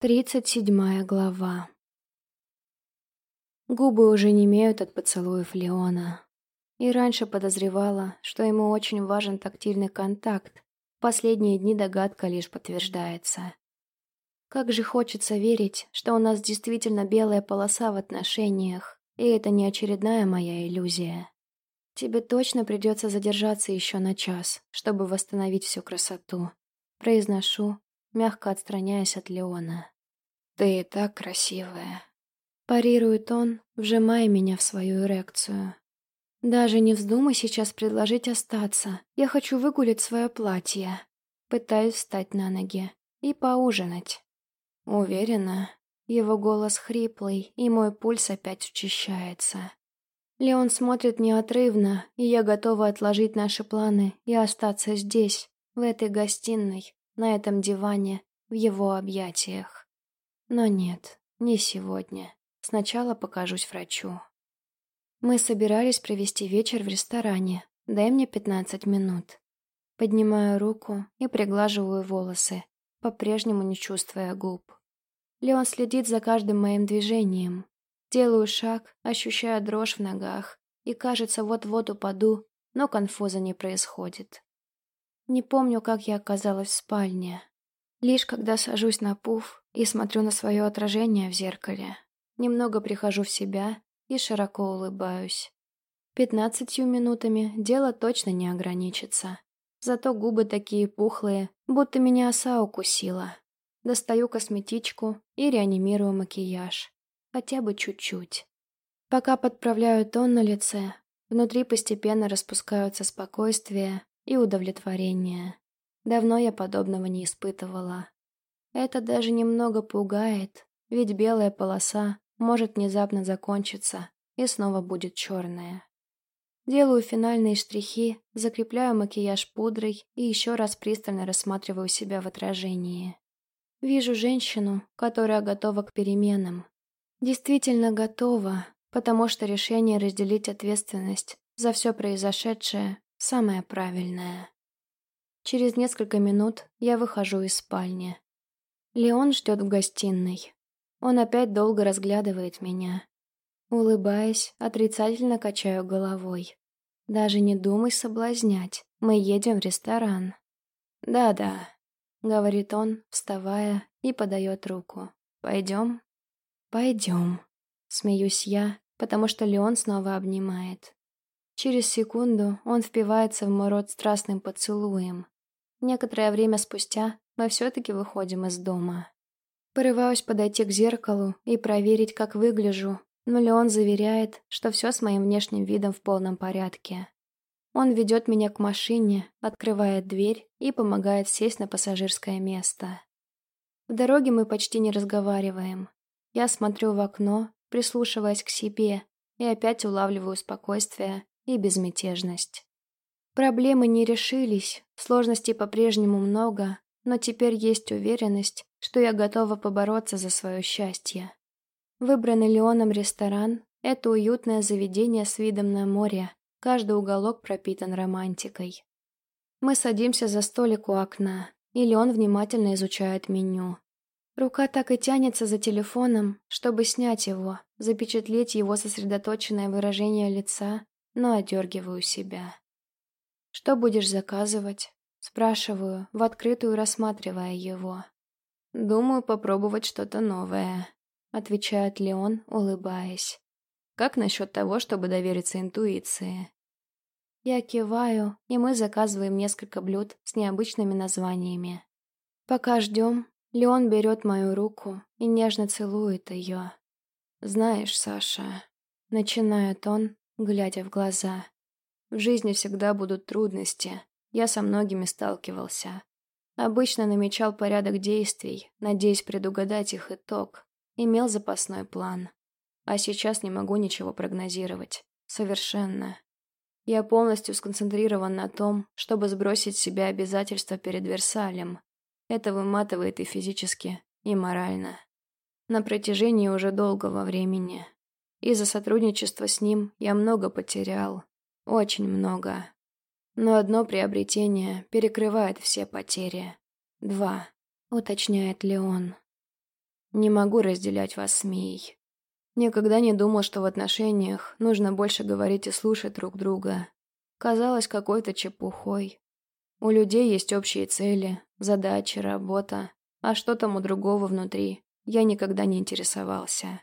Тридцать седьмая глава. Губы уже не имеют от поцелуев Леона. И раньше подозревала, что ему очень важен тактильный контакт. Последние дни догадка лишь подтверждается. Как же хочется верить, что у нас действительно белая полоса в отношениях, и это не очередная моя иллюзия. Тебе точно придется задержаться еще на час, чтобы восстановить всю красоту. Произношу, мягко отстраняясь от Леона. «Ты и так красивая», — парирует он, вжимая меня в свою эрекцию. «Даже не вздумай сейчас предложить остаться. Я хочу выгулять свое платье». Пытаюсь встать на ноги и поужинать. Уверена, его голос хриплый, и мой пульс опять учащается. Леон смотрит неотрывно, и я готова отложить наши планы и остаться здесь, в этой гостиной, на этом диване, в его объятиях. Но нет, не сегодня. Сначала покажусь врачу. Мы собирались провести вечер в ресторане. Дай мне пятнадцать минут. Поднимаю руку и приглаживаю волосы, по-прежнему не чувствуя губ. Леон следит за каждым моим движением. Делаю шаг, ощущая дрожь в ногах, и, кажется, вот-вот упаду, но конфуза не происходит. Не помню, как я оказалась в спальне. Лишь когда сажусь на пуф и смотрю на свое отражение в зеркале, немного прихожу в себя и широко улыбаюсь. Пятнадцатью минутами дело точно не ограничится. Зато губы такие пухлые, будто меня оса укусила. Достаю косметичку и реанимирую макияж. Хотя бы чуть-чуть. Пока подправляю тон на лице, внутри постепенно распускаются спокойствие и удовлетворение. Давно я подобного не испытывала. Это даже немного пугает, ведь белая полоса может внезапно закончиться и снова будет черная. Делаю финальные штрихи, закрепляю макияж пудрой и еще раз пристально рассматриваю себя в отражении. Вижу женщину, которая готова к переменам. Действительно готова, потому что решение разделить ответственность за все произошедшее самое правильное. Через несколько минут я выхожу из спальни. Леон ждет в гостиной. Он опять долго разглядывает меня. Улыбаясь, отрицательно качаю головой. Даже не думай соблазнять. Мы едем в ресторан. Да-да, говорит он, вставая и подает руку. Пойдем? Пойдем. Смеюсь я, потому что Леон снова обнимает. Через секунду он впивается в мой рот страстным поцелуем. Некоторое время спустя мы все-таки выходим из дома. Порываюсь подойти к зеркалу и проверить, как выгляжу, но Леон заверяет, что все с моим внешним видом в полном порядке. Он ведет меня к машине, открывает дверь и помогает сесть на пассажирское место. В дороге мы почти не разговариваем. Я смотрю в окно, прислушиваясь к себе, и опять улавливаю спокойствие и безмятежность. Проблемы не решились, сложностей по-прежнему много, но теперь есть уверенность, что я готова побороться за свое счастье. Выбранный Леоном ресторан – это уютное заведение с видом на море, каждый уголок пропитан романтикой. Мы садимся за столик у окна, и Леон внимательно изучает меню. Рука так и тянется за телефоном, чтобы снять его, запечатлеть его сосредоточенное выражение лица но одергиваю себя. «Что будешь заказывать?» Спрашиваю, в открытую рассматривая его. «Думаю, попробовать что-то новое», — отвечает Леон, улыбаясь. «Как насчет того, чтобы довериться интуиции?» Я киваю, и мы заказываем несколько блюд с необычными названиями. Пока ждем, Леон берет мою руку и нежно целует ее. «Знаешь, Саша...» — начинает он, глядя в глаза. В жизни всегда будут трудности. Я со многими сталкивался. Обычно намечал порядок действий, надеясь предугадать их итог. Имел запасной план. А сейчас не могу ничего прогнозировать. Совершенно. Я полностью сконцентрирован на том, чтобы сбросить с себя обязательства перед Версалем. Это выматывает и физически, и морально. На протяжении уже долгого времени. Из-за сотрудничества с ним я много потерял. Очень много. Но одно приобретение перекрывает все потери. Два, уточняет Леон. Не могу разделять вас с Мией. Никогда не думал, что в отношениях нужно больше говорить и слушать друг друга. Казалось какой-то чепухой. У людей есть общие цели, задачи, работа, а что там у другого внутри, я никогда не интересовался.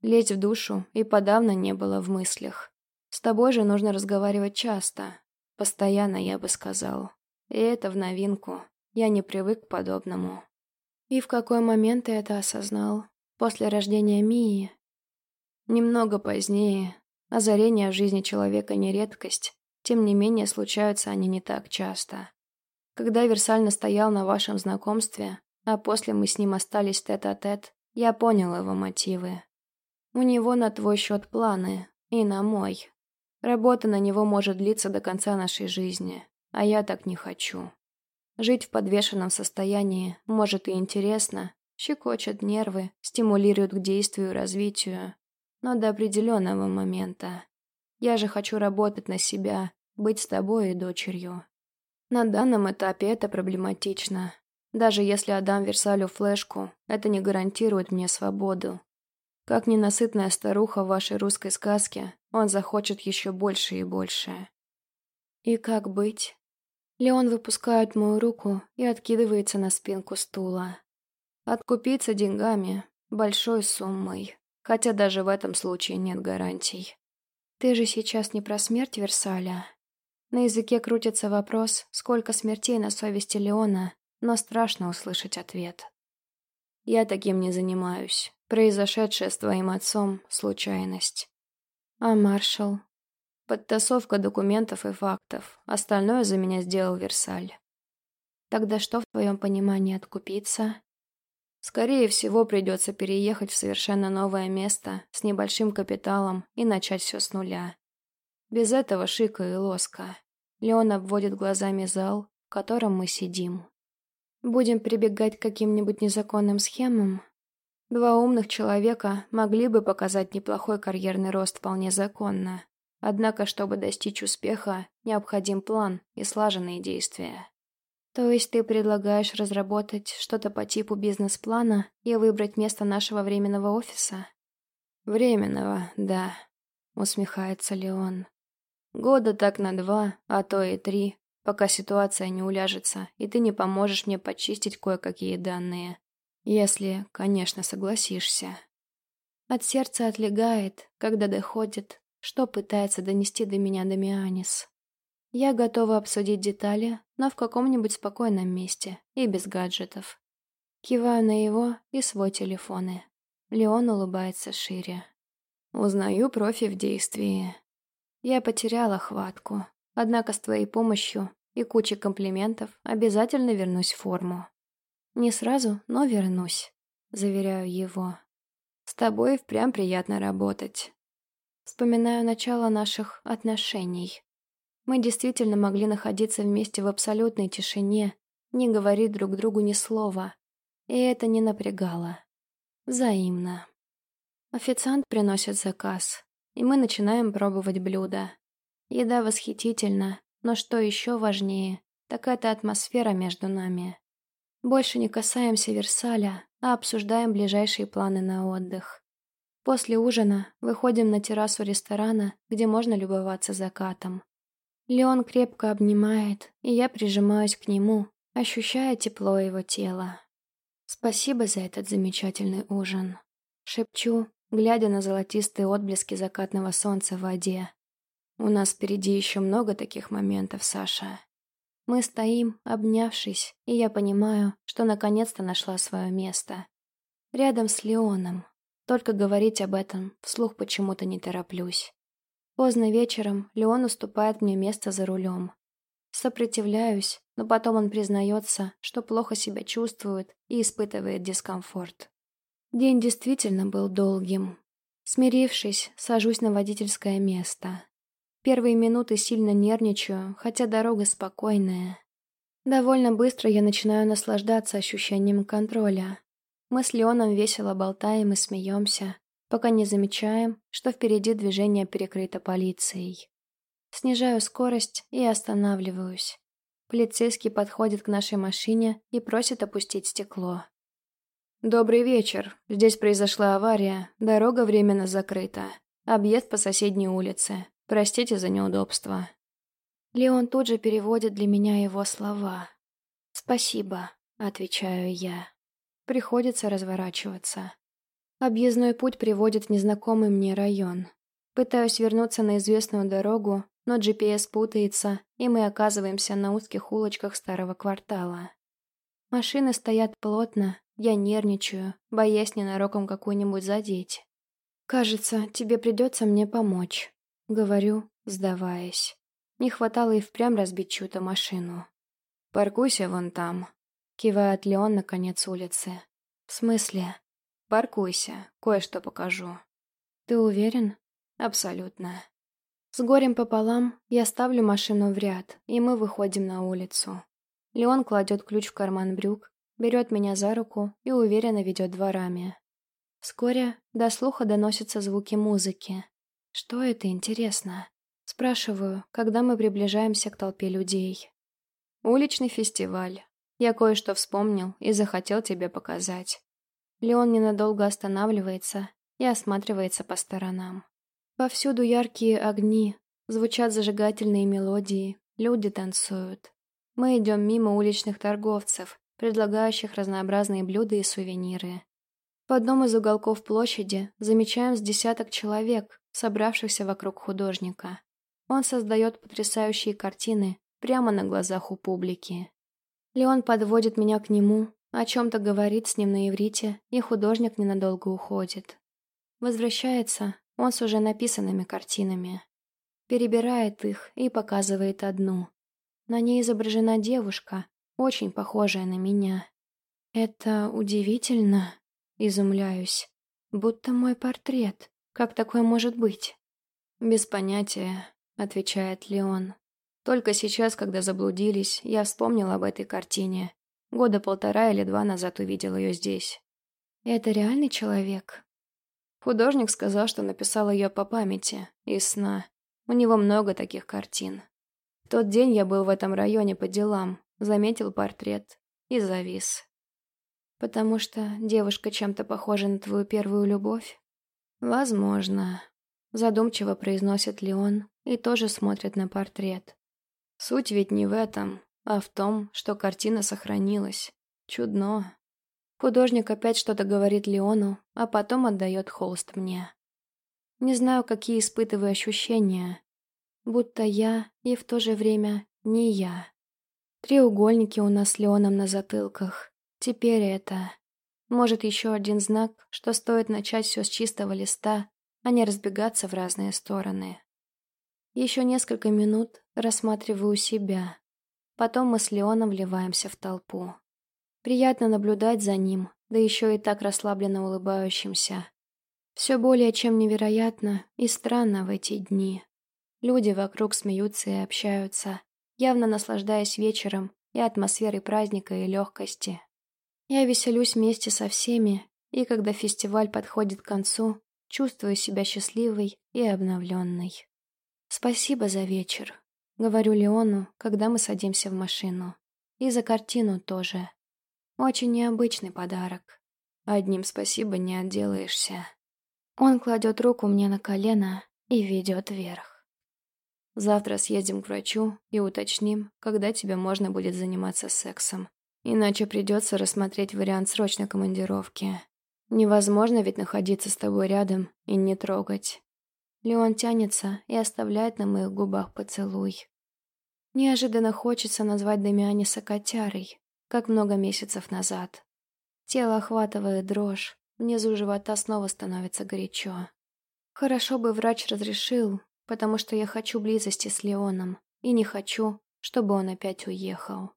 Лезть в душу и подавно не было в мыслях. С тобой же нужно разговаривать часто. Постоянно, я бы сказал. И это в новинку. Я не привык к подобному. И в какой момент ты это осознал? После рождения Мии? Немного позднее. Озарения в жизни человека не редкость. Тем не менее, случаются они не так часто. Когда Версаль настоял на вашем знакомстве, а после мы с ним остались тет-а-тет, -тет, я понял его мотивы. У него на твой счет планы, и на мой. Работа на него может длиться до конца нашей жизни, а я так не хочу. Жить в подвешенном состоянии может и интересно, щекочет нервы, стимулирует к действию и развитию, но до определенного момента. Я же хочу работать на себя, быть с тобой и дочерью. На данном этапе это проблематично. Даже если отдам Версалю флешку, это не гарантирует мне свободу. Как ненасытная старуха в вашей русской сказке, он захочет еще больше и больше. И как быть? Леон выпускает мою руку и откидывается на спинку стула. Откупиться деньгами, большой суммой, хотя даже в этом случае нет гарантий. Ты же сейчас не про смерть Версаля? На языке крутится вопрос, сколько смертей на совести Леона, но страшно услышать ответ. Я таким не занимаюсь. Произошедшее с твоим отцом — случайность. А маршал? Подтасовка документов и фактов. Остальное за меня сделал Версаль. Тогда что в твоем понимании откупиться? Скорее всего, придется переехать в совершенно новое место с небольшим капиталом и начать все с нуля. Без этого шика и лоска. Леон обводит глазами зал, в котором мы сидим. Будем прибегать к каким-нибудь незаконным схемам? Два умных человека могли бы показать неплохой карьерный рост вполне законно. Однако, чтобы достичь успеха, необходим план и слаженные действия. То есть ты предлагаешь разработать что-то по типу бизнес-плана и выбрать место нашего временного офиса? Временного, да, усмехается Леон. Года так на два, а то и три, пока ситуация не уляжется, и ты не поможешь мне почистить кое-какие данные. Если, конечно, согласишься. От сердца отлегает, когда доходит, что пытается донести до меня Дамианис. Я готова обсудить детали, но в каком-нибудь спокойном месте и без гаджетов. Киваю на его и свой телефоны. Леон улыбается шире. Узнаю профи в действии. Я потеряла хватку, однако с твоей помощью и кучей комплиментов обязательно вернусь в форму. Не сразу, но вернусь, заверяю его. С тобой впрямь приятно работать. Вспоминаю начало наших отношений. Мы действительно могли находиться вместе в абсолютной тишине, не говорить друг другу ни слова. И это не напрягало. Взаимно. Официант приносит заказ, и мы начинаем пробовать блюда. Еда восхитительна, но что еще важнее, так это атмосфера между нами. Больше не касаемся Версаля, а обсуждаем ближайшие планы на отдых. После ужина выходим на террасу ресторана, где можно любоваться закатом. Леон крепко обнимает, и я прижимаюсь к нему, ощущая тепло его тела. «Спасибо за этот замечательный ужин», — шепчу, глядя на золотистые отблески закатного солнца в воде. «У нас впереди еще много таких моментов, Саша». Мы стоим, обнявшись, и я понимаю, что наконец-то нашла свое место. Рядом с Леоном, только говорить об этом вслух почему-то не тороплюсь. Поздно вечером Леон уступает мне место за рулем. Сопротивляюсь, но потом он признается, что плохо себя чувствует и испытывает дискомфорт. День действительно был долгим. Смирившись, сажусь на водительское место. Первые минуты сильно нервничаю, хотя дорога спокойная. Довольно быстро я начинаю наслаждаться ощущением контроля. Мы с Леоном весело болтаем и смеемся, пока не замечаем, что впереди движение перекрыто полицией. Снижаю скорость и останавливаюсь. Полицейский подходит к нашей машине и просит опустить стекло. «Добрый вечер. Здесь произошла авария. Дорога временно закрыта. Объезд по соседней улице. Простите за неудобство». Леон тут же переводит для меня его слова. «Спасибо», — отвечаю я. Приходится разворачиваться. Объездной путь приводит в незнакомый мне район. Пытаюсь вернуться на известную дорогу, но GPS путается, и мы оказываемся на узких улочках старого квартала. Машины стоят плотно, я нервничаю, боясь ненароком какую-нибудь задеть. «Кажется, тебе придется мне помочь», — говорю, сдаваясь. Не хватало и впрямь разбить чью-то машину. «Паркуйся вон там», — кивает Леон на конец улицы. «В смысле?» «Паркуйся, кое-что покажу». «Ты уверен?» «Абсолютно». С горем пополам я ставлю машину в ряд, и мы выходим на улицу. Леон кладет ключ в карман брюк, берет меня за руку и уверенно ведет дворами. Вскоре до слуха доносятся звуки музыки. Что это, интересно? Спрашиваю, когда мы приближаемся к толпе людей. Уличный фестиваль. Я кое-что вспомнил и захотел тебе показать. Леон ненадолго останавливается и осматривается по сторонам. Повсюду яркие огни, звучат зажигательные мелодии, люди танцуют. Мы идем мимо уличных торговцев, предлагающих разнообразные блюда и сувениры. В одном из уголков площади замечаем с десяток человек, собравшихся вокруг художника. Он создает потрясающие картины прямо на глазах у публики. Леон подводит меня к нему, о чем-то говорит с ним на иврите, и художник ненадолго уходит. Возвращается, он с уже написанными картинами. Перебирает их и показывает одну. На ней изображена девушка, очень похожая на меня. Это удивительно, изумляюсь. Будто мой портрет. Как такое может быть? Без понятия, отвечает Леон. Только сейчас, когда заблудились, я вспомнил об этой картине. Года полтора или два назад увидел ее здесь. Это реальный человек? Художник сказал, что написал ее по памяти, из сна. У него много таких картин. В тот день я был в этом районе по делам, заметил портрет и завис. Потому что девушка чем-то похожа на твою первую любовь? Возможно. Задумчиво произносит Леон и тоже смотрит на портрет. Суть ведь не в этом, а в том, что картина сохранилась. Чудно. Художник опять что-то говорит Леону, а потом отдает холст мне. Не знаю, какие испытываю ощущения. Будто я и в то же время не я. Треугольники у нас с Леоном на затылках. Теперь это... Может, еще один знак, что стоит начать все с чистого листа, а не разбегаться в разные стороны. Еще несколько минут рассматриваю себя. Потом мы с Леоном вливаемся в толпу. Приятно наблюдать за ним, да еще и так расслабленно улыбающимся. Все более чем невероятно и странно в эти дни. Люди вокруг смеются и общаются, явно наслаждаясь вечером и атмосферой праздника и легкости. Я веселюсь вместе со всеми, и когда фестиваль подходит к концу, чувствую себя счастливой и обновленной. «Спасибо за вечер», — говорю Леону, когда мы садимся в машину. «И за картину тоже. Очень необычный подарок. Одним спасибо не отделаешься. Он кладет руку мне на колено и ведет вверх. Завтра съездим к врачу и уточним, когда тебе можно будет заниматься сексом. Иначе придется рассмотреть вариант срочной командировки. Невозможно ведь находиться с тобой рядом и не трогать. Леон тянется и оставляет на моих губах поцелуй. Неожиданно хочется назвать Дамианиса котярой, как много месяцев назад. Тело охватывает дрожь, внизу живота снова становится горячо. Хорошо бы врач разрешил, потому что я хочу близости с Леоном и не хочу, чтобы он опять уехал.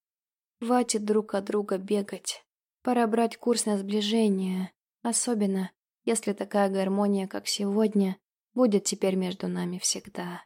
Хватит друг от друга бегать. Пора брать курс на сближение, особенно если такая гармония, как сегодня, будет теперь между нами всегда.